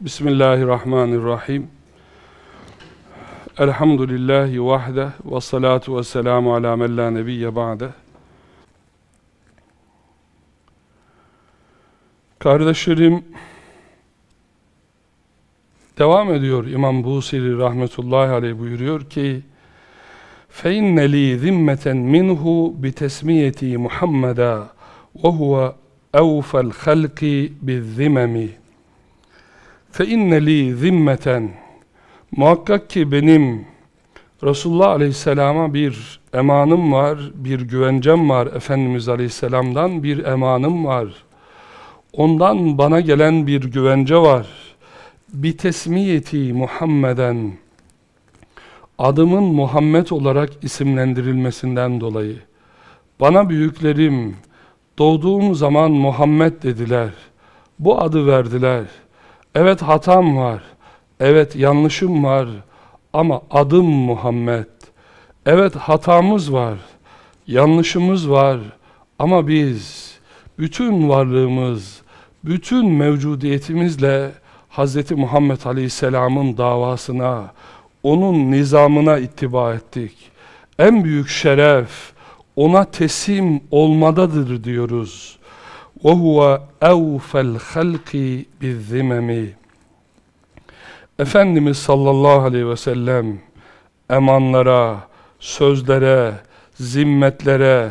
Bismillahirrahmanirrahim. Elhamdülillahi vahde ve salatu ve selamu ala men la nebiyye ba'de. Kardeşlerim, devam ediyor İmam Busiri rahmetullahi aleyh buyuruyor ki فَاِنَّ لِي ذِمَّةً مِنْهُ بِتَسْمِيَتِي مُحَمَّدًا وَهُوَ اَوْفَ الْخَلْقِ بِالذِّمَمِ fe inneli zimmeten muhakkak ki benim Resulullah Aleyhisselam'a bir emanım var, bir güvencem var Efendimiz Aleyhisselam'dan bir emanım var. Ondan bana gelen bir güvence var. Bi tesmiyeti Muhammeden adımın Muhammed olarak isimlendirilmesinden dolayı bana büyüklerim doğduğum zaman Muhammed dediler. Bu adı verdiler.'' Evet hatam var. Evet yanlışım var. Ama adım Muhammed. Evet hatamız var. Yanlışımız var. Ama biz bütün varlığımız, bütün mevcudiyetimizle Hz. Muhammed Aleyhisselam'ın davasına, onun nizamına ittiba ettik. En büyük şeref ona teslim olmadadır diyoruz. وَهُوَ اَوْفَ الْخَلْقِ بِالذِّمَمِ Efendimiz sallallahu aleyhi ve sellem emanlara, sözlere, zimmetlere,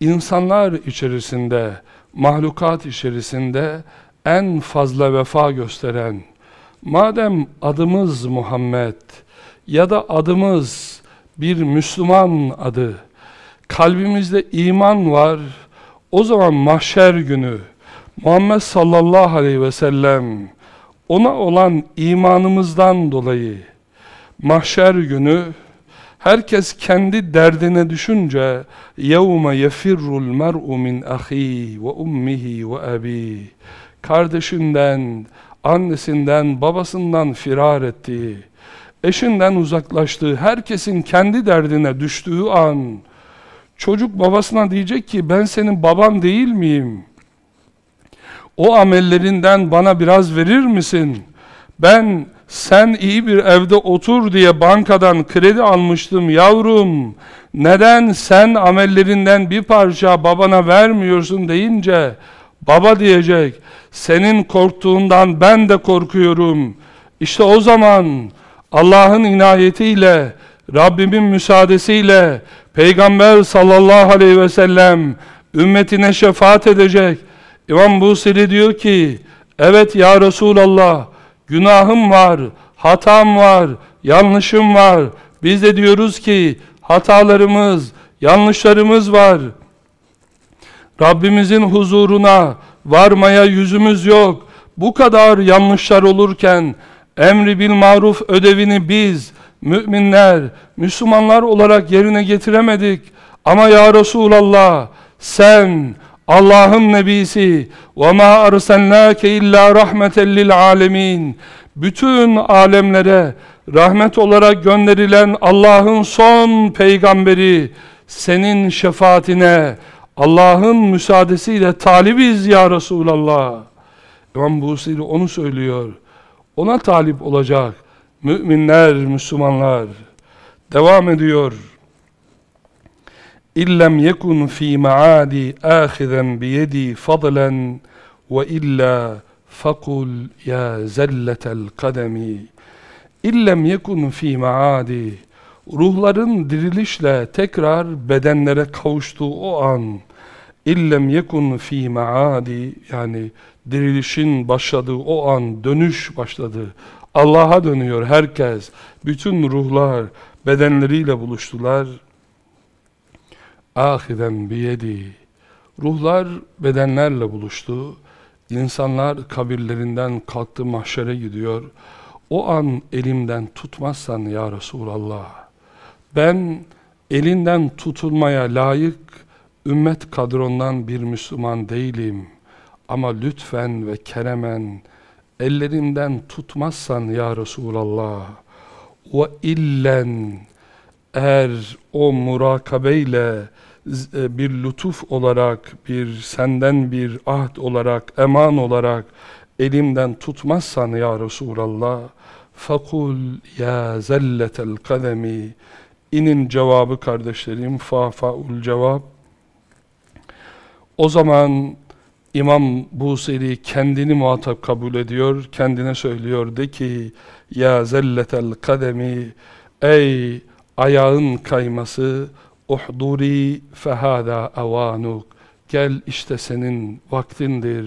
insanlar içerisinde, mahlukat içerisinde en fazla vefa gösteren, madem adımız Muhammed ya da adımız bir Müslüman adı, kalbimizde iman var, o zaman mahşer günü Muhammed sallallahu aleyhi ve sellem ona olan imanımızdan dolayı mahşer günü herkes kendi derdine düşünce yevme yefirrul mer'u min ahi ve ummihi ve abi kardeşinden annesinden babasından firar ettiği eşinden uzaklaştığı herkesin kendi derdine düştüğü an çocuk babasına diyecek ki ben senin baban değil miyim? O amellerinden bana biraz verir misin? Ben sen iyi bir evde otur diye bankadan kredi almıştım yavrum. Neden sen amellerinden bir parça babana vermiyorsun deyince baba diyecek senin korktuğundan ben de korkuyorum. İşte o zaman Allah'ın inayetiyle Rabbimin müsaadesiyle Peygamber sallallahu aleyhi ve sellem ümmetine şefaat edecek. İmam Busiri diyor ki evet ya Resulallah günahım var, hatam var, yanlışım var. Biz de diyoruz ki hatalarımız, yanlışlarımız var. Rabbimizin huzuruna varmaya yüzümüz yok. Bu kadar yanlışlar olurken emri bil maruf ödevini biz müminler, Müslümanlar olarak yerine getiremedik. Ama ya Resulallah sen Allah'ın nebisi وَمَا أَرْسَلْنَاكَ اِلَّا رَحْمَةً لِلْعَالَمِينَ Bütün alemlere rahmet olarak gönderilen Allah'ın son peygamberi senin şefaatine Allah'ın müsaadesiyle talibiz ya Resulallah. İmam Busiri onu söylüyor. Ona talip olacak müminler, Müslümanlar. Devam ediyor. İllem yekun fi maadi ahizen biyedi fadlen ve illa fakul ya zelletel kademi. İllem yekun fi maadi ruhların dirilişle tekrar bedenlere kavuştuğu o an illem yekun fi maadi yani dirilişin başladığı o an dönüş başladı. Allah'a dönüyor herkes. Bütün ruhlar bedenleriyle buluştular. Ahiden biyedi. Ruhlar bedenlerle buluştu. İnsanlar kabirlerinden kalktı mahşere gidiyor. O an elimden tutmazsan ya Resulallah. Ben elinden tutulmaya layık ümmet kadrondan bir Müslüman değilim. Ama lütfen ve keremen ellerinden tutmazsan ya Resulallah ve illen eğer o murakabeyle e, bir lütuf olarak, bir senden bir ahd olarak, eman olarak elimden tutmazsan ya Resulallah fakul ya zelletel kademi. İnin cevabı kardeşlerim fa faul cevap. O zaman İmam Busiri kendini muhatap kabul ediyor, kendine söylüyor de ki Ya zelletel kademi Ey ayağın kayması Uhduri fehada avanuk Gel işte senin vaktindir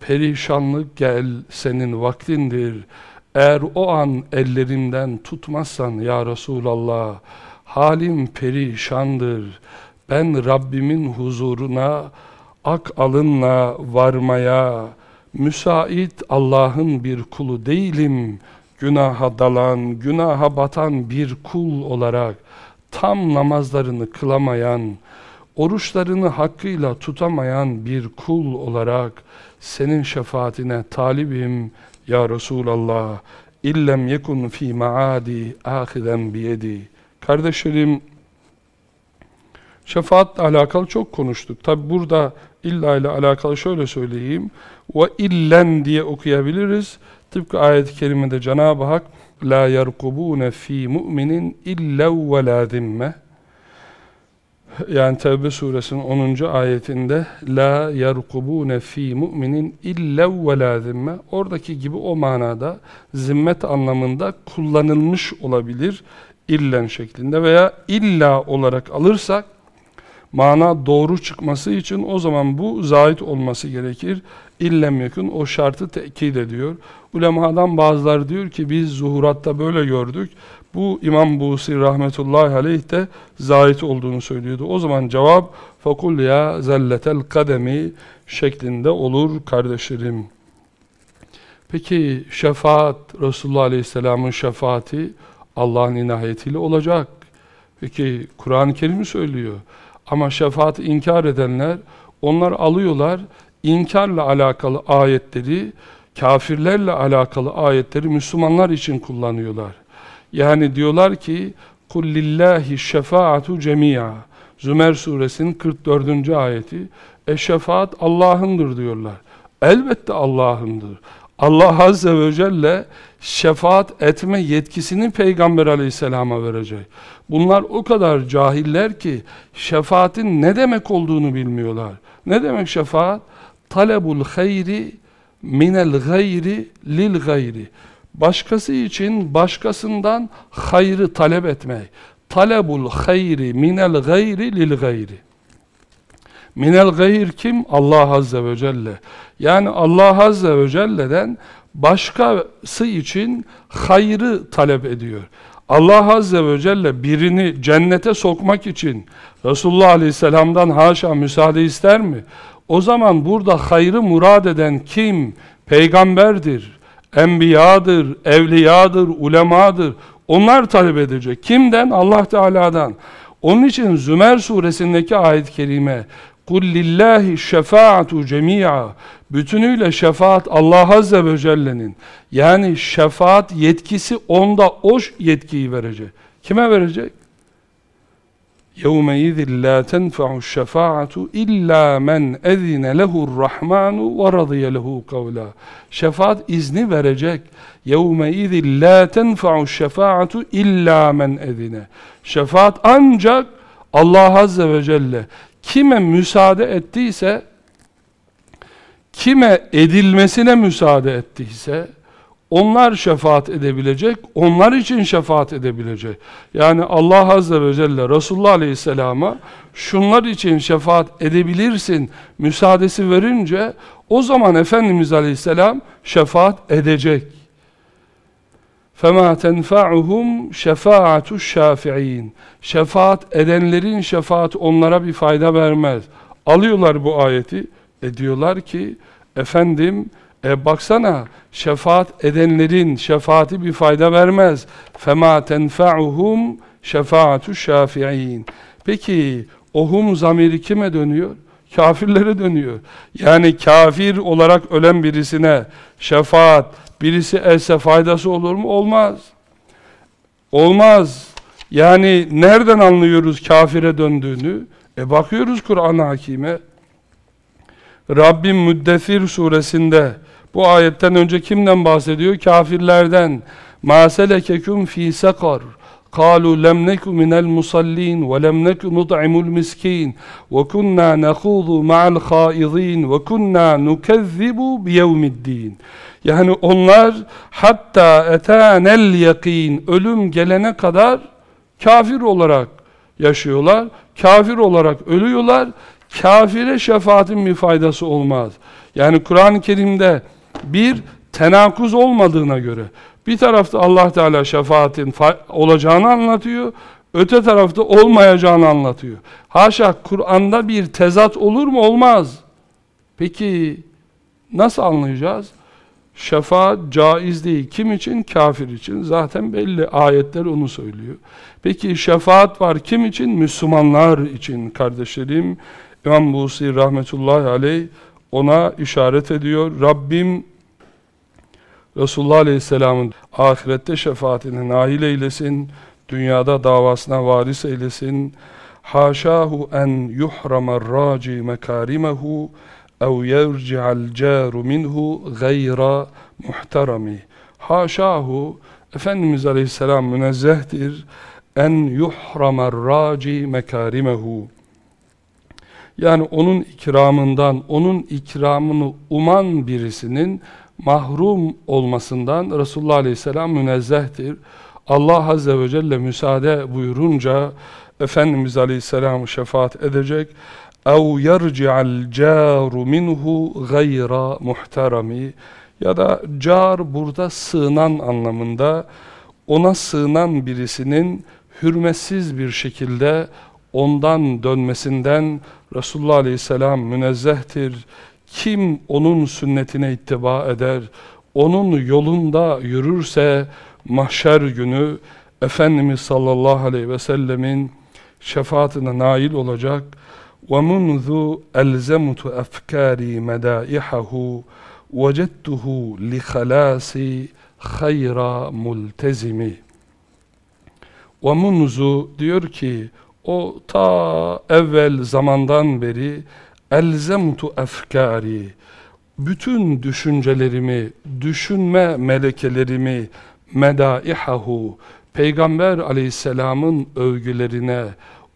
Perişanlık gel senin vaktindir. Eğer o an ellerimden tutmazsan ya Resulallah Halim perişandır. Ben Rabbimin huzuruna ak alınla varmaya müsait Allah'ın bir kulu değilim. Günaha dalan, günaha batan bir kul olarak tam namazlarını kılamayan, oruçlarını hakkıyla tutamayan bir kul olarak senin şefaatine talibim ya Resulallah. İllem yekun fi maadi ahiden biyedi. Kardeşlerim, şefaatle alakalı çok konuştuk. Tabi burada illa ile alakalı şöyle söyleyeyim. Ve illen diye okuyabiliriz. Tıpkı ayet-i kerimede Cenab-ı Hak la yerkubune fi mu'minin illa ve la zimme yani Tevbe suresinin 10. ayetinde la yerkubune fi mu'minin illa ve la zimme oradaki gibi o manada zimmet anlamında kullanılmış olabilir illen şeklinde veya illa olarak alırsak mana doğru çıkması için o zaman bu zahit olması gerekir. İllem yakın o şartı tekit ediyor. Ulemadan bazıları diyor ki biz zuhuratta böyle gördük. Bu İmam Busi rahmetullahi aleyh de zahit olduğunu söylüyordu. O zaman cevap fakul ya zelletel kademi şeklinde olur kardeşlerim. Peki şefaat Resulullah Aleyhisselam'ın şefaati Allah'ın inayetiyle olacak. Peki Kur'an-ı Kerim söylüyor. Ama şefaati inkar edenler, onlar alıyorlar, inkarla alakalı ayetleri, kafirlerle alakalı ayetleri Müslümanlar için kullanıyorlar. Yani diyorlar ki, قُلْ لِلّٰهِ الشَّفَاعَةُ جَمِيعًا Zümer suresinin 44. ayeti, e şefaat Allah'ındır diyorlar. Elbette Allah'ındır. Allah Azze ve Celle şefaat etme yetkisini Peygamber Aleyhisselam'a verecek. Bunlar o kadar cahiller ki şefaatin ne demek olduğunu bilmiyorlar. Ne demek şefaat? Talebul hayri minel gayri lil gayri. Başkası için başkasından hayrı talep etmek. Talebul hayri minel gayri lil gayri. Minel gayr kim? Allah Azze ve Celle. Yani Allah Azze ve Celle'den başkası için hayrı talep ediyor. Allah Azze ve Celle birini cennete sokmak için Resulullah Aleyhisselam'dan haşa müsaade ister mi? O zaman burada hayrı murad eden kim? Peygamberdir, enbiyadır, evliyadır, ulemadır. Onlar talep edecek. Kimden? Allah Teala'dan. Onun için Zümer suresindeki ayet-i kerime قُلْ لِلّٰهِ الشَّفَاعَةُ جَمِيعًا Bütünüyle şefaat Allah Azze ve Celle'nin. Yani şefaat yetkisi onda o yetkiyi verecek. Kime verecek? يَوْمَيِذٍ لَا تَنْفَعُ الشَّفَاعَةُ إِلَّا مَنْ اَذِنَ لَهُ الرَّحْمَانُ وَرَضِيَ لَهُ قَوْلًا Şefaat izni verecek. يَوْمَيِذٍ لَا تَنْفَعُ الشَّفَاعَةُ إِلَّا مَنْ اَذِنَ Şefaat ancak Allah Azze ve Celle kime müsaade ettiyse, kime edilmesine müsaade ettiyse, onlar şefaat edebilecek, onlar için şefaat edebilecek. Yani Allah Azze ve Celle Resulullah Aleyhisselam'a şunlar için şefaat edebilirsin müsaadesi verince o zaman Efendimiz Aleyhisselam şefaat edecek. فَمَا تَنْفَعُهُمْ شَفَاعَةُ الشَّافِعِينَ Şefaat edenlerin şefaat onlara bir fayda vermez. Alıyorlar bu ayeti. E diyorlar ki, efendim, e baksana, şefaat edenlerin şefaati bir fayda vermez. فَمَا تَنْفَعُهُمْ شَفَاعَةُ الشَّافِعِينَ Peki, ohum zamiri kime dönüyor? Kafirlere dönüyor. Yani kafir olarak ölen birisine şefaat, birisi else faydası olur mu? Olmaz. Olmaz. Yani nereden anlıyoruz kafire döndüğünü? E bakıyoruz Kur'an-ı Hakim'e. Rabbim Müddessir suresinde Bu ayetten önce kimden bahsediyor? Kafirlerden. مَا سَلَكَكُمْ ف۪ي سَقَرٍ قالوا لم نك من المصلين ولم نك نطعم المسكين وكنا نخوض مع الخائضين وكنا نكذب بيوم الدين yani onlar hatta etanel yakin ölüm gelene kadar kafir olarak yaşıyorlar. Kafir olarak ölüyorlar. Kafire şefaatin bir faydası olmaz. Yani Kur'an-ı Kerim'de bir tenakuz olmadığına göre bir tarafta Allah Teala şefaatin olacağını anlatıyor, öte tarafta olmayacağını anlatıyor. Haşa Kur'an'da bir tezat olur mu? Olmaz. Peki nasıl anlayacağız? Şefaat caiz değil. Kim için? Kafir için. Zaten belli ayetler onu söylüyor. Peki şefaat var kim için? Müslümanlar için kardeşlerim. İmam Busi rahmetullahi aleyh ona işaret ediyor. Rabbim Resulullah Aleyhisselam'ın ahirette şefaatine nail eylesin, dünyada davasına varis eylesin. Haşahu en yuhramar raci mekarimehu ev yerci'al caru minhu gayra muhterami. Haşahu Efendimiz Aleyhisselam münezzehtir en yuhramar raci mekarimehu. Yani onun ikramından, onun ikramını uman birisinin mahrum olmasından Resulullah Aleyhisselam münezzehtir. Allah Azze ve Celle müsaade buyurunca Efendimiz Aleyhisselam şefaat edecek. اَوْ يَرْجِعَ الْجَارُ مِنْهُ غَيْرَ muhterami ya da car burada sığınan anlamında ona sığınan birisinin hürmetsiz bir şekilde ondan dönmesinden Resulullah Aleyhisselam münezzehtir. Kim onun sünnetine ittiba eder, onun yolunda yürürse mahşer günü Efendimiz sallallahu aleyhi ve sellemin şefaatine nail olacak. وَمُنْذُ أَلْزَمُتُ أَفْكَارِي مَدَائِحَهُ وَجَدْتُهُ لِخَلَاسِ خَيْرَ مُلْتَزِمِ وَمُنْذُ diyor ki o ta evvel zamandan beri elzemtu efkari bütün düşüncelerimi, düşünme melekelerimi medaihahu Peygamber aleyhisselamın övgülerine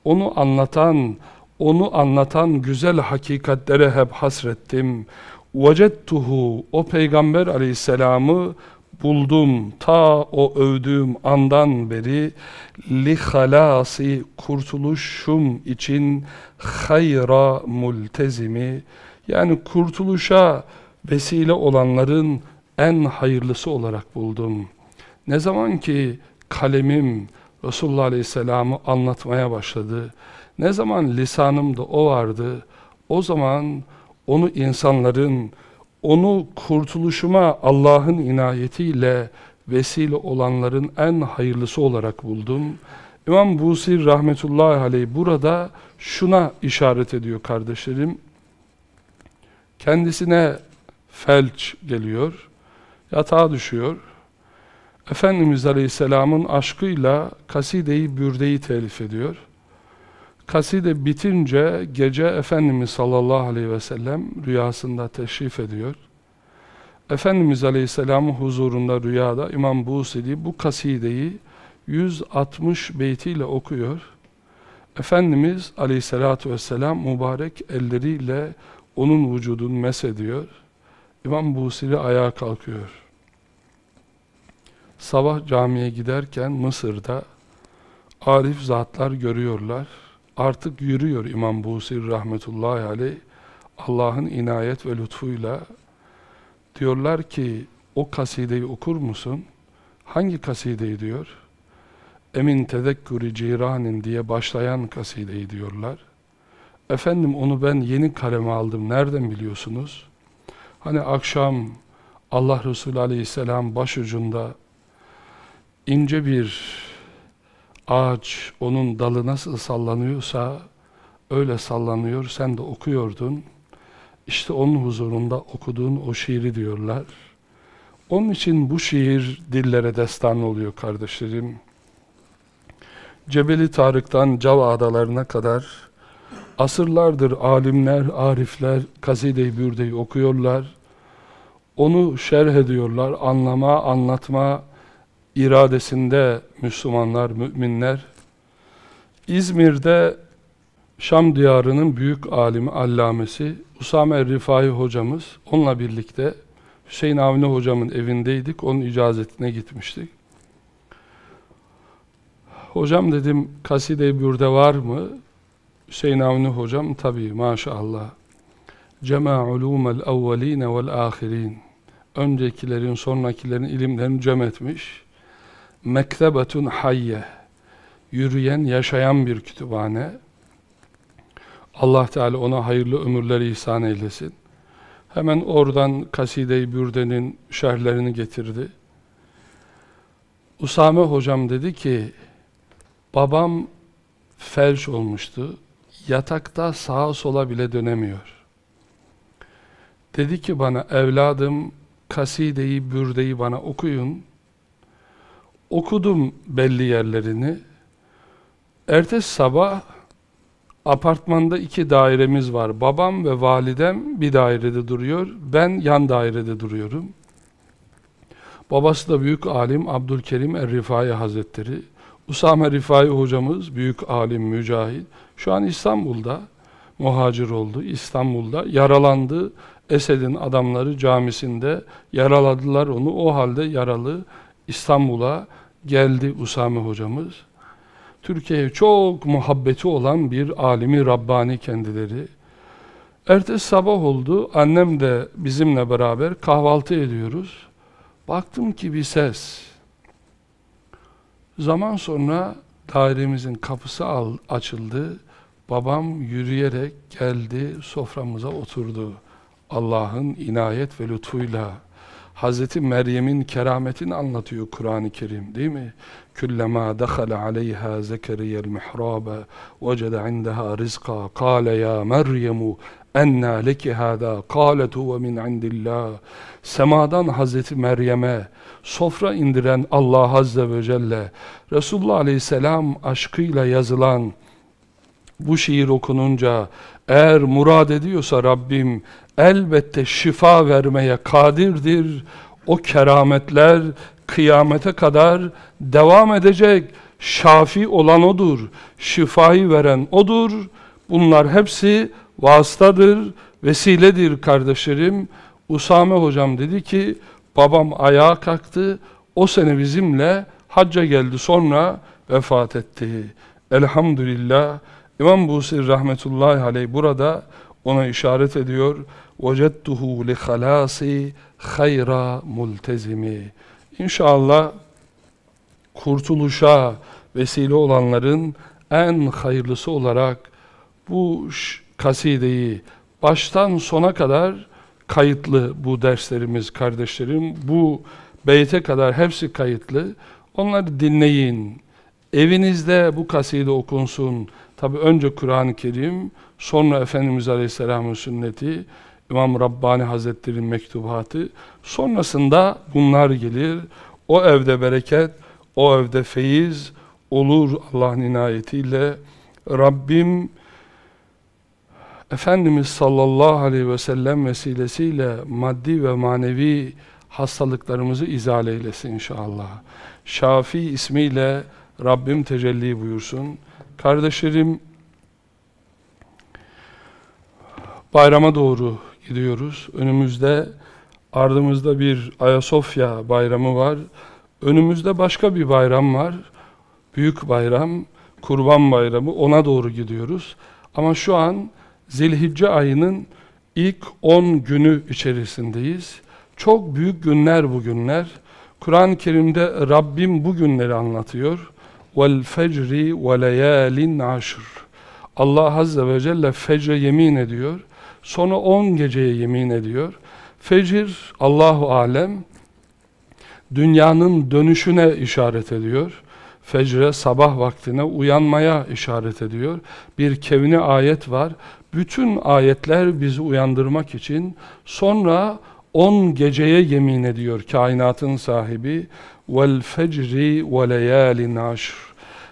onu anlatan onu anlatan güzel hakikatlere hep hasrettim. Vecettuhu o Peygamber aleyhisselamı buldum ta o övdüğüm andan beri li halasi kurtuluşum için hayra multezimi yani kurtuluşa vesile olanların en hayırlısı olarak buldum. Ne zaman ki kalemim Resulullah Aleyhisselam'ı anlatmaya başladı, ne zaman lisanımda o vardı, o zaman onu insanların onu kurtuluşuma Allah'ın inayetiyle vesile olanların en hayırlısı olarak buldum. İmam Busir rahmetullahi aleyh burada şuna işaret ediyor kardeşlerim. Kendisine felç geliyor, yatağa düşüyor. Efendimiz Aleyhisselam'ın aşkıyla Kaside-i Bürde'yi telif ediyor. Kaside bitince gece Efendimiz sallallahu aleyhi ve sellem rüyasında teşrif ediyor. Efendimiz aleyhisselamın huzurunda rüyada İmam Busiri bu kasideyi 160 beytiyle okuyor. Efendimiz aleyhissalatu vesselam mübarek elleriyle onun vücudunu mesediyor. İmam Busiri ayağa kalkıyor. Sabah camiye giderken Mısır'da arif zatlar görüyorlar artık yürüyor İmam Busir rahmetullahi aleyh Allah'ın inayet ve lütfuyla diyorlar ki o kasideyi okur musun? Hangi kasideyi diyor? Emin tezekkürü ciranin diye başlayan kasideyi diyorlar. Efendim onu ben yeni kaleme aldım. Nereden biliyorsunuz? Hani akşam Allah Resulü aleyhisselam başucunda ince bir ağaç onun dalı nasıl sallanıyorsa öyle sallanıyor. Sen de okuyordun. İşte onun huzurunda okuduğun o şiiri diyorlar. Onun için bu şiir dillere destan oluyor kardeşlerim. Cebeli Tarık'tan Cava adalarına kadar asırlardır alimler, arifler Kaside-i Bürde'yi okuyorlar. onu şerh ediyorlar, anlama, anlatma iradesinde Müslümanlar, müminler. İzmir'de Şam diyarının büyük alimi, allamesi Usame Rifai hocamız, onunla birlikte Hüseyin Avni hocamın evindeydik, onun icazetine gitmiştik. Hocam dedim, kaside-i bürde var mı? Hüseyin Avni hocam, tabii maşallah. Cema ulumel evveline vel ahirin. Öncekilerin, sonrakilerin ilimlerini cem etmiş. Mektebetun hayye. Yürüyen, yaşayan bir kütüphane. Allah Teala ona hayırlı ömürleri ihsan eylesin. Hemen oradan Kaside-i Bürde'nin şerhlerini getirdi. Usame hocam dedi ki, babam felç olmuştu. Yatakta sağa sola bile dönemiyor. Dedi ki bana, evladım Kaside-i Bürde'yi bana okuyun. Okudum belli yerlerini. Ertesi sabah Apartmanda iki dairemiz var. Babam ve validem bir dairede duruyor. Ben yan dairede duruyorum. Babası da büyük alim Abdülkerim Er-Rifai Hazretleri. Usame Rifai hocamız büyük alim mücahit. Şu an İstanbul'da muhacir oldu. İstanbul'da yaralandı. Esed'in adamları camisinde yaraladılar onu. O halde yaralı İstanbul'a geldi Usame hocamız. Türkiye'ye çok muhabbeti olan bir alimi Rabbani kendileri. Ertesi sabah oldu, annem de bizimle beraber kahvaltı ediyoruz. Baktım ki bir ses. Zaman sonra dairemizin kapısı açıldı. Babam yürüyerek geldi, soframıza oturdu. Allah'ın inayet ve lütfuyla. Hazreti Meryem'in kerametini anlatıyor Kur'an-ı Kerim değil mi? Kullema dakhala aleyha zekeriyel mihrabe vecede indaha rizqa kâle ya Meryemu enna leki hâdâ kâlet huve min indillâh semadan Hazreti Meryem'e sofra indiren Allah Azze ve Celle Resulullah Aleyhisselam aşkıyla yazılan bu şiir okununca eğer murad ediyorsa Rabbim elbette şifa vermeye kadirdir o kerametler kıyamete kadar devam edecek. Şafi olan O'dur. Şifayı veren O'dur. Bunlar hepsi vasıtadır, vesiledir kardeşlerim. Usame hocam dedi ki, babam ayağa kalktı, o sene bizimle hacca geldi sonra vefat etti. Elhamdülillah. İmam Busir rahmetullahi aleyh burada ona işaret ediyor. وَجَدْتُهُ لِخَلَاسِ خَيْرَ مُلْتَزِمِ İnşallah kurtuluşa vesile olanların en hayırlısı olarak bu kasideyi baştan sona kadar kayıtlı bu derslerimiz kardeşlerim. Bu beyte kadar hepsi kayıtlı. Onları dinleyin. Evinizde bu kaside okunsun. Tabi önce Kur'an-ı Kerim, sonra Efendimiz Aleyhisselam'ın sünneti, İmam Rabbani Hazretleri'nin mektubatı. Sonrasında bunlar gelir. O evde bereket, o evde feyiz olur Allah'ın inayetiyle. Rabbim Efendimiz sallallahu aleyhi ve sellem vesilesiyle maddi ve manevi hastalıklarımızı izale eylesin inşallah. Şafi ismiyle Rabbim tecelli buyursun. Kardeşlerim bayrama doğru gidiyoruz. Önümüzde ardımızda bir Ayasofya bayramı var. Önümüzde başka bir bayram var. Büyük bayram, Kurban Bayramı. Ona doğru gidiyoruz. Ama şu an Zilhicce ayının ilk 10 günü içerisindeyiz. Çok büyük günler bu günler. Kur'an-ı Kerim'de Rabbim bu günleri anlatıyor. Vel fecri ve leyalin aşr. Allah Azze ve Celle fecre yemin ediyor. Sonra 10 geceye yemin ediyor. Fecir Allahu alem dünyanın dönüşüne işaret ediyor. Fecre sabah vaktine uyanmaya işaret ediyor. Bir kevni ayet var. Bütün ayetler bizi uyandırmak için sonra on geceye yemin ediyor kainatın sahibi vel fecri ve leyalin aşr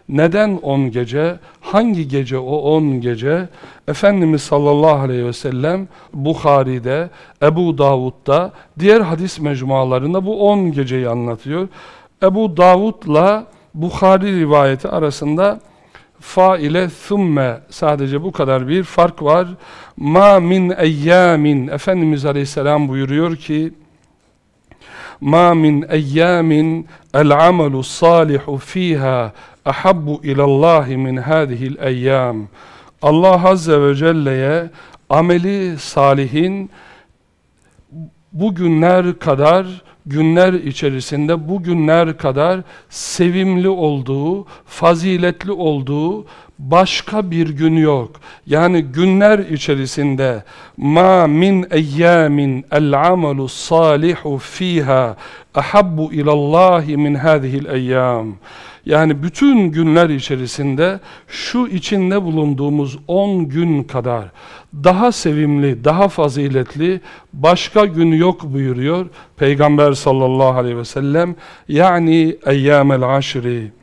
Neden 10 gece? Hangi gece o 10 gece? Efendimiz sallallahu aleyhi ve sellem Bukhari'de, Ebu Davud'da, diğer hadis mecmualarında bu 10 geceyi anlatıyor. Ebu Davud'la Bukhari rivayeti arasında fa ile thumme sadece bu kadar bir fark var. Ma min eyyamin Efendimiz Aleyhisselam buyuruyor ki ma min eyyamin el amelu salihu fiha ahabbu ilallahi min hadihil eyyam Allah Azze ve Celle'ye ameli salihin bu günler kadar günler içerisinde bu günler kadar sevimli olduğu, faziletli olduğu başka bir gün yok. Yani günler içerisinde ma min eyyamin el amalu salihu fiha ahabbu ilallahi min hadihil eyyam. Yani bütün günler içerisinde şu içinde bulunduğumuz 10 gün kadar daha sevimli, daha faziletli başka gün yok buyuruyor Peygamber sallallahu aleyhi ve sellem. Yani eyyamel aşri.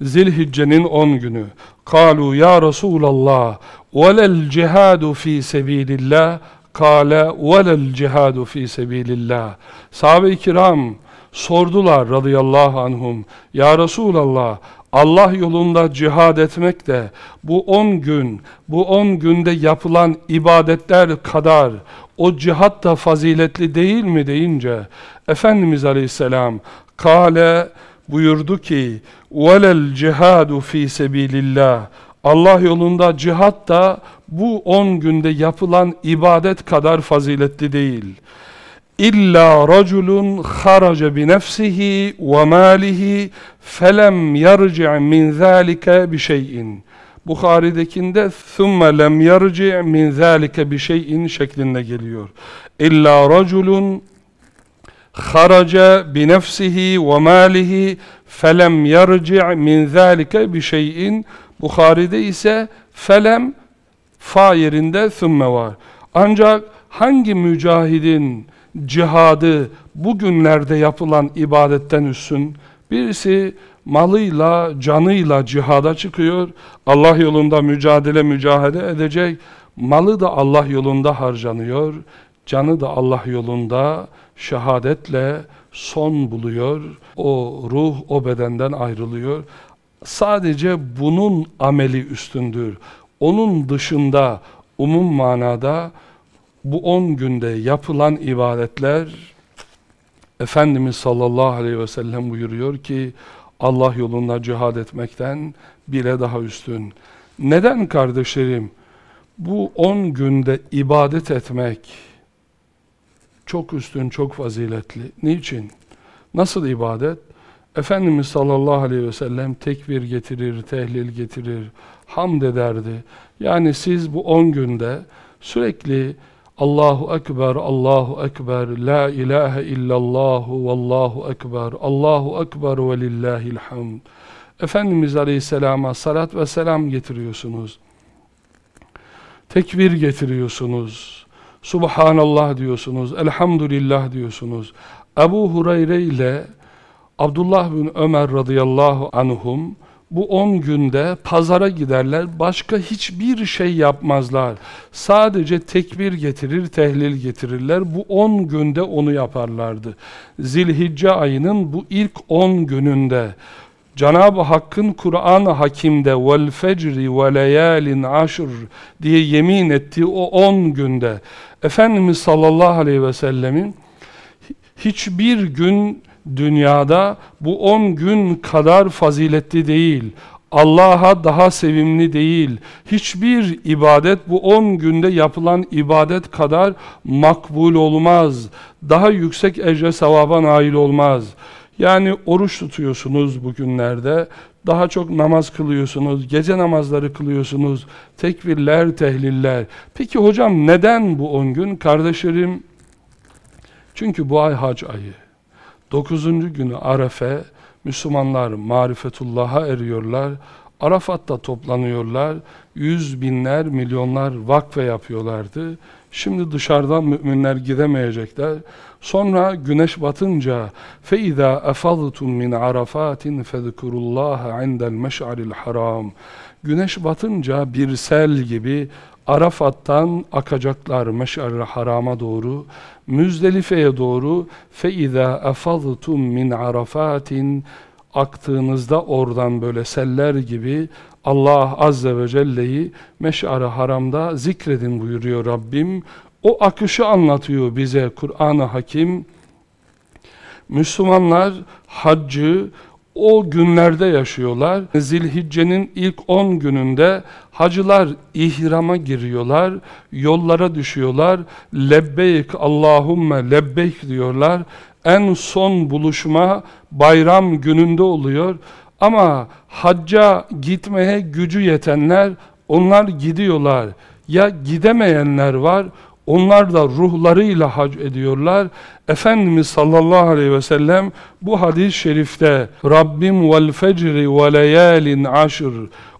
Zilhicce'nin 10 günü. Kalu ya Resulallah velel cihadu fi sebilillah kâle velel cihadu fi sebilillah. Sahabe-i kiram sordular radıyallahu anhum. Ya Resulallah Allah yolunda cihad etmek de bu on gün, bu on günde yapılan ibadetler kadar o cihat da faziletli değil mi deyince Efendimiz Aleyhisselam kale buyurdu ki velel cihadu fi sebilillah Allah yolunda cihat da bu on günde yapılan ibadet kadar faziletli değil. İlla raculun kharaca bi nefsihi ve malihi felem yerci' min zalika bi şey'in. Bukhari'dekinde ثُمَّ lem yerci' min bi şey'in şeklinde geliyor. İlla raculun kharaca bi nefsihi ve malihi felem yerci' min zalika bi şey'in. Bukhari'de ise felem fa yerinde thumme var. Ancak hangi mücahidin cihadı bugünlerde yapılan ibadetten üstün. Birisi malıyla, canıyla cihada çıkıyor. Allah yolunda mücadele, mücahede edecek. Malı da Allah yolunda harcanıyor. Canı da Allah yolunda şehadetle son buluyor. O ruh o bedenden ayrılıyor. Sadece bunun ameli üstündür. Onun dışında umum manada bu on günde yapılan ibadetler Efendimiz sallallahu aleyhi ve sellem buyuruyor ki Allah yolunda cihad etmekten bile daha üstün. Neden kardeşlerim? Bu on günde ibadet etmek çok üstün, çok faziletli. Niçin? Nasıl ibadet? Efendimiz sallallahu aleyhi ve sellem tekbir getirir, tehlil getirir, hamd ederdi. Yani siz bu on günde sürekli Allahu Ekber, Allahu Ekber, La ilahe illallahu, Vallahu Ekber, Allahu Ekber ve lillahil hamd. Efendimiz Aleyhisselam'a salat ve selam getiriyorsunuz. Tekbir getiriyorsunuz. Subhanallah diyorsunuz. Elhamdülillah diyorsunuz. Ebu Hureyre ile Abdullah bin Ömer radıyallahu anhum bu 10 günde pazara giderler, başka hiçbir şey yapmazlar. Sadece tekbir getirir, tehlil getirirler. Bu 10 günde onu yaparlardı. Zilhicce ayının bu ilk 10 gününde Cenab-ı Hakk'ın Kur'an-ı Hakim'de vel fecri ve leyalin aşr diye yemin ettiği o 10 günde Efendimiz sallallahu aleyhi ve sellemin hiçbir gün dünyada bu on gün kadar faziletli değil. Allah'a daha sevimli değil. Hiçbir ibadet bu on günde yapılan ibadet kadar makbul olmaz. Daha yüksek ecre sevaba nail olmaz. Yani oruç tutuyorsunuz bugünlerde, daha çok namaz kılıyorsunuz, gece namazları kılıyorsunuz, tekbirler, tehliller. Peki hocam neden bu on gün? Kardeşlerim, çünkü bu ay hac ayı. Dokuzuncu günü Arefe, Müslümanlar marifetullah'a eriyorlar. Arafat'ta toplanıyorlar. Yüz binler, milyonlar vakfe yapıyorlardı. Şimdi dışarıdan müminler gidemeyecekler. Sonra güneş batınca فَاِذَا اَفَضْتُمْ مِنْ عَرَفَاتٍ فَذْكُرُ اللّٰهَ عِنْدَ الْمَشْعَرِ الْحَرَامِ Güneş batınca bir sel gibi Arafat'tan akacaklar meş'ar harama doğru, Müzdelife'ye doğru فَاِذَا اَفَضْتُمْ مِنْ عَرَفَاتٍ aktığınızda oradan böyle seller gibi Allah Azze ve Celle'yi meş'ar haramda zikredin buyuruyor Rabbim. O akışı anlatıyor bize Kur'an-ı Hakim. Müslümanlar haccı o günlerde yaşıyorlar. Zilhicce'nin ilk 10 gününde hacılar ihrama giriyorlar, yollara düşüyorlar. Lebbeyk Allahümme lebbeyk diyorlar. En son buluşma bayram gününde oluyor. Ama hacca gitmeye gücü yetenler onlar gidiyorlar. Ya gidemeyenler var, onlar da ruhlarıyla hac ediyorlar. Efendimiz sallallahu aleyhi ve sellem bu hadis-i şerifte Rabbim vel fecri ve leyalin aşr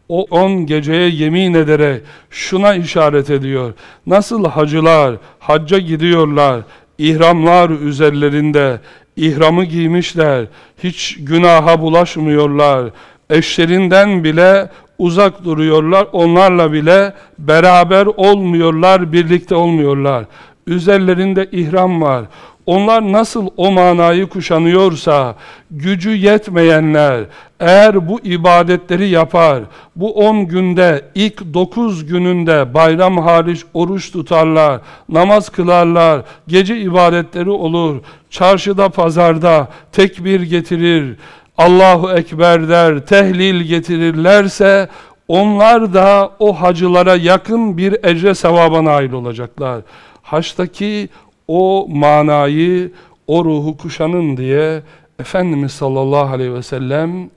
o on geceye yemin ederek şuna işaret ediyor. Nasıl hacılar hacca gidiyorlar, ihramlar üzerlerinde, ihramı giymişler, hiç günaha bulaşmıyorlar, eşlerinden bile uzak duruyorlar, onlarla bile beraber olmuyorlar, birlikte olmuyorlar. Üzerlerinde ihram var. Onlar nasıl o manayı kuşanıyorsa, gücü yetmeyenler, eğer bu ibadetleri yapar, bu on günde, ilk dokuz gününde bayram hariç oruç tutarlar, namaz kılarlar, gece ibadetleri olur, çarşıda, pazarda tekbir getirir, Allahu Ekber der, tehlil getirirlerse, onlar da o hacılara yakın bir ecre sevaba nail olacaklar. Haçtaki o manayı, o ruhu kuşanın diye Efendimiz sallallahu aleyhi ve sellem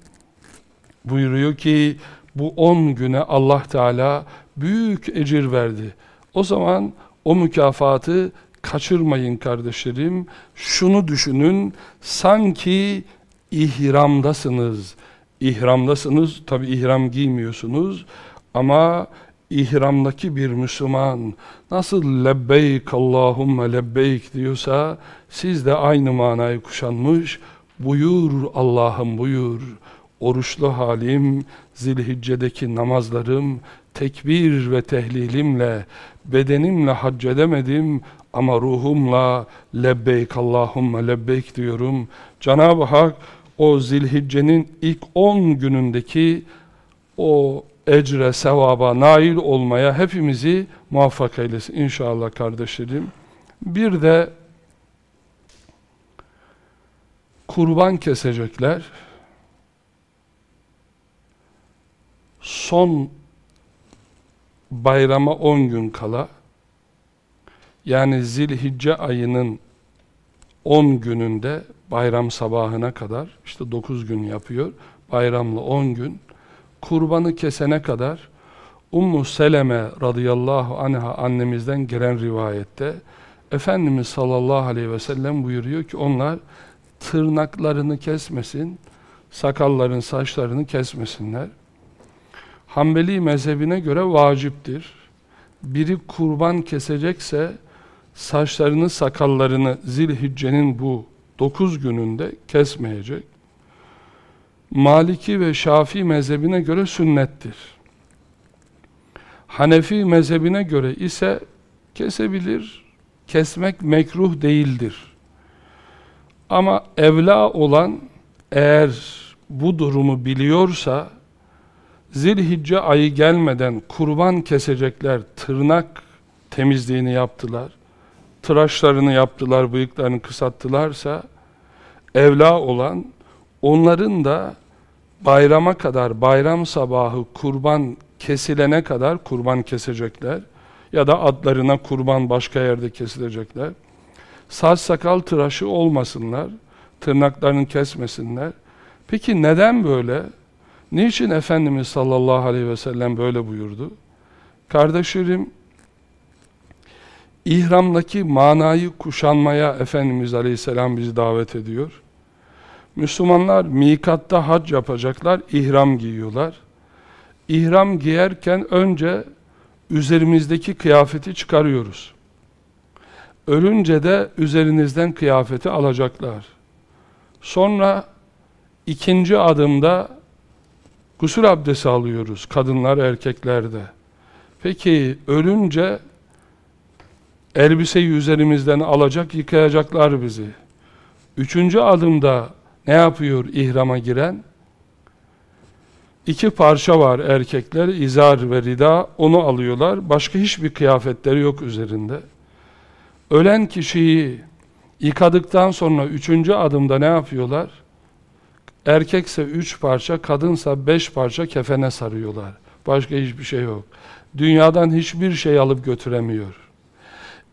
buyuruyor ki bu on güne Allah Teala büyük ecir verdi. O zaman o mükafatı kaçırmayın kardeşlerim. Şunu düşünün, sanki ihramdasınız. İhramdasınız, tabi ihram giymiyorsunuz ama ihramdaki bir Müslüman nasıl lebbeyk Allahümme lebbeyk? diyorsa siz de aynı manayı kuşanmış buyur Allah'ım buyur. Oruçlu halim zilhiccedeki namazlarım tekbir ve tehlilimle bedenimle hac edemedim ama ruhumla lebbeyk Allahümme lebbeyk diyorum. Cenab-ı Hak o zilhiccenin ilk 10 günündeki o ecre, sevaba nail olmaya hepimizi muvaffak eylesin inşallah kardeşlerim. Bir de kurban kesecekler. Son bayrama 10 gün kala yani Zilhicce ayının 10 gününde bayram sabahına kadar işte 9 gün yapıyor. Bayramlı 10 gün kurbanı kesene kadar Ummu Seleme radıyallahu anha annemizden gelen rivayette Efendimiz sallallahu aleyhi ve sellem buyuruyor ki onlar tırnaklarını kesmesin, sakalların, saçlarını kesmesinler. Hanbeli mezhebine göre vaciptir. Biri kurban kesecekse saçlarını, sakallarını zilhiccenin bu dokuz gününde kesmeyecek. Maliki ve Şafii mezhebine göre sünnettir. Hanefi mezhebine göre ise kesebilir, kesmek mekruh değildir. Ama evla olan eğer bu durumu biliyorsa Zilhicce ayı gelmeden kurban kesecekler, tırnak temizliğini yaptılar, tıraşlarını yaptılar, bıyıklarını kısalttılarsa evla olan onların da bayrama kadar, bayram sabahı kurban kesilene kadar kurban kesecekler. Ya da adlarına kurban başka yerde kesilecekler. Saç sakal tıraşı olmasınlar. Tırnaklarını kesmesinler. Peki neden böyle? Niçin Efendimiz sallallahu aleyhi ve sellem böyle buyurdu? Kardeşlerim, ihramdaki manayı kuşanmaya Efendimiz aleyhisselam bizi davet ediyor. Müslümanlar mikatta hac yapacaklar, ihram giyiyorlar. İhram giyerken önce üzerimizdeki kıyafeti çıkarıyoruz. Ölünce de üzerinizden kıyafeti alacaklar. Sonra ikinci adımda gusül abdesti alıyoruz kadınlar erkeklerde. Peki ölünce elbiseyi üzerimizden alacak yıkayacaklar bizi. Üçüncü adımda ne yapıyor ihrama giren? İki parça var erkekler, izar ve rida, onu alıyorlar. Başka hiçbir kıyafetleri yok üzerinde. Ölen kişiyi yıkadıktan sonra üçüncü adımda ne yapıyorlar? Erkekse üç parça, kadınsa beş parça kefene sarıyorlar. Başka hiçbir şey yok. Dünyadan hiçbir şey alıp götüremiyor.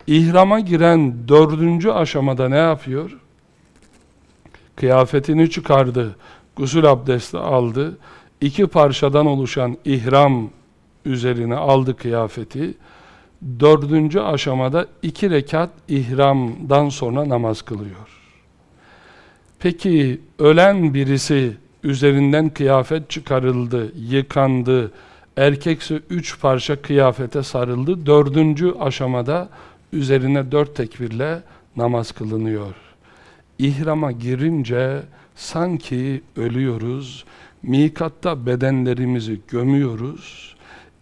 İhrama giren dördüncü aşamada ne yapıyor? Kıyafetini çıkardı, gusül abdesti aldı, iki parçadan oluşan ihram üzerine aldı kıyafeti. Dördüncü aşamada iki rekat ihramdan sonra namaz kılıyor. Peki ölen birisi üzerinden kıyafet çıkarıldı, yıkandı, erkekse üç parça kıyafete sarıldı. Dördüncü aşamada üzerine dört tekbirle namaz kılınıyor. İhrama girince sanki ölüyoruz, mikatta bedenlerimizi gömüyoruz,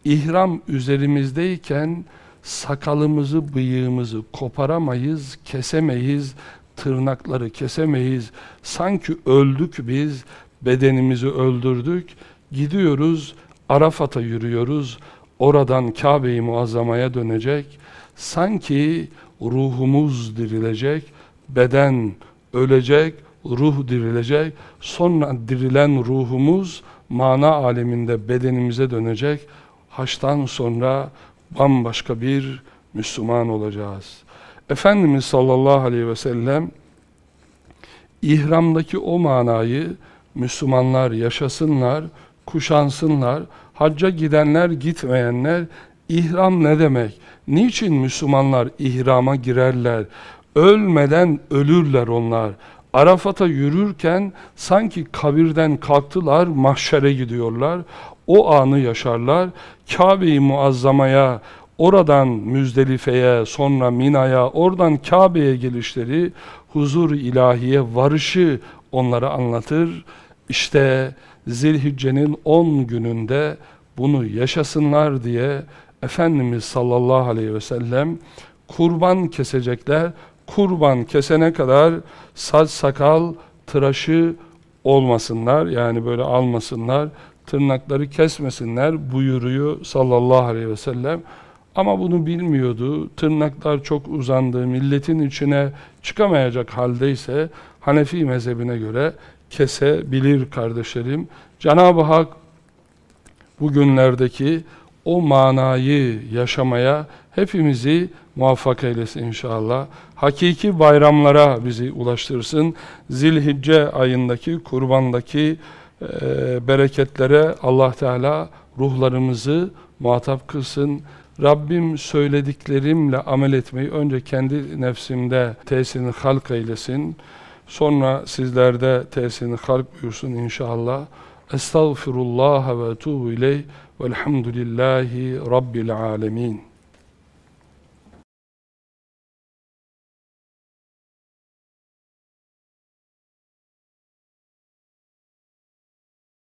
ihram üzerimizdeyken sakalımızı, bıyığımızı koparamayız, kesemeyiz, tırnakları kesemeyiz. Sanki öldük biz, bedenimizi öldürdük. Gidiyoruz, Arafat'a yürüyoruz. Oradan Kabe-i Muazzama'ya dönecek. Sanki ruhumuz dirilecek, beden ölecek, ruh dirilecek. Sonra dirilen ruhumuz mana aleminde bedenimize dönecek. Haçtan sonra bambaşka bir Müslüman olacağız. Efendimiz sallallahu aleyhi ve sellem ihramdaki o manayı Müslümanlar yaşasınlar, kuşansınlar, hacca gidenler, gitmeyenler, ihram ne demek? Niçin Müslümanlar ihrama girerler? Ölmeden ölürler onlar. Arafat'a yürürken sanki kabirden kalktılar, mahşere gidiyorlar. O anı yaşarlar. Kabe-i Muazzama'ya, oradan Müzdelife'ye, sonra Mina'ya, oradan Kabe'ye gelişleri, huzur ilahiye varışı onlara anlatır. İşte Zilhicce'nin 10 gününde bunu yaşasınlar diye Efendimiz sallallahu aleyhi ve sellem kurban kesecekler. Kurban kesene kadar saç sakal tıraşı olmasınlar. Yani böyle almasınlar tırnakları kesmesinler buyuruyor sallallahu aleyhi ve sellem. Ama bunu bilmiyordu. Tırnaklar çok uzandı. Milletin içine çıkamayacak haldeyse Hanefi mezhebine göre kesebilir kardeşlerim. Cenab-ı Hak bugünlerdeki o manayı yaşamaya hepimizi muvaffak eylesin inşallah. Hakiki bayramlara bizi ulaştırsın. Zilhicce ayındaki, kurbandaki e, bereketlere Allah Teala ruhlarımızı muhatap kılsın. Rabbim söylediklerimle amel etmeyi önce kendi nefsimde tesirini halk eylesin. Sonra sizlerde tesirini halk buyursun inşallah. Estağfirullah ve etubu ileyh velhamdülillahi rabbil alemin.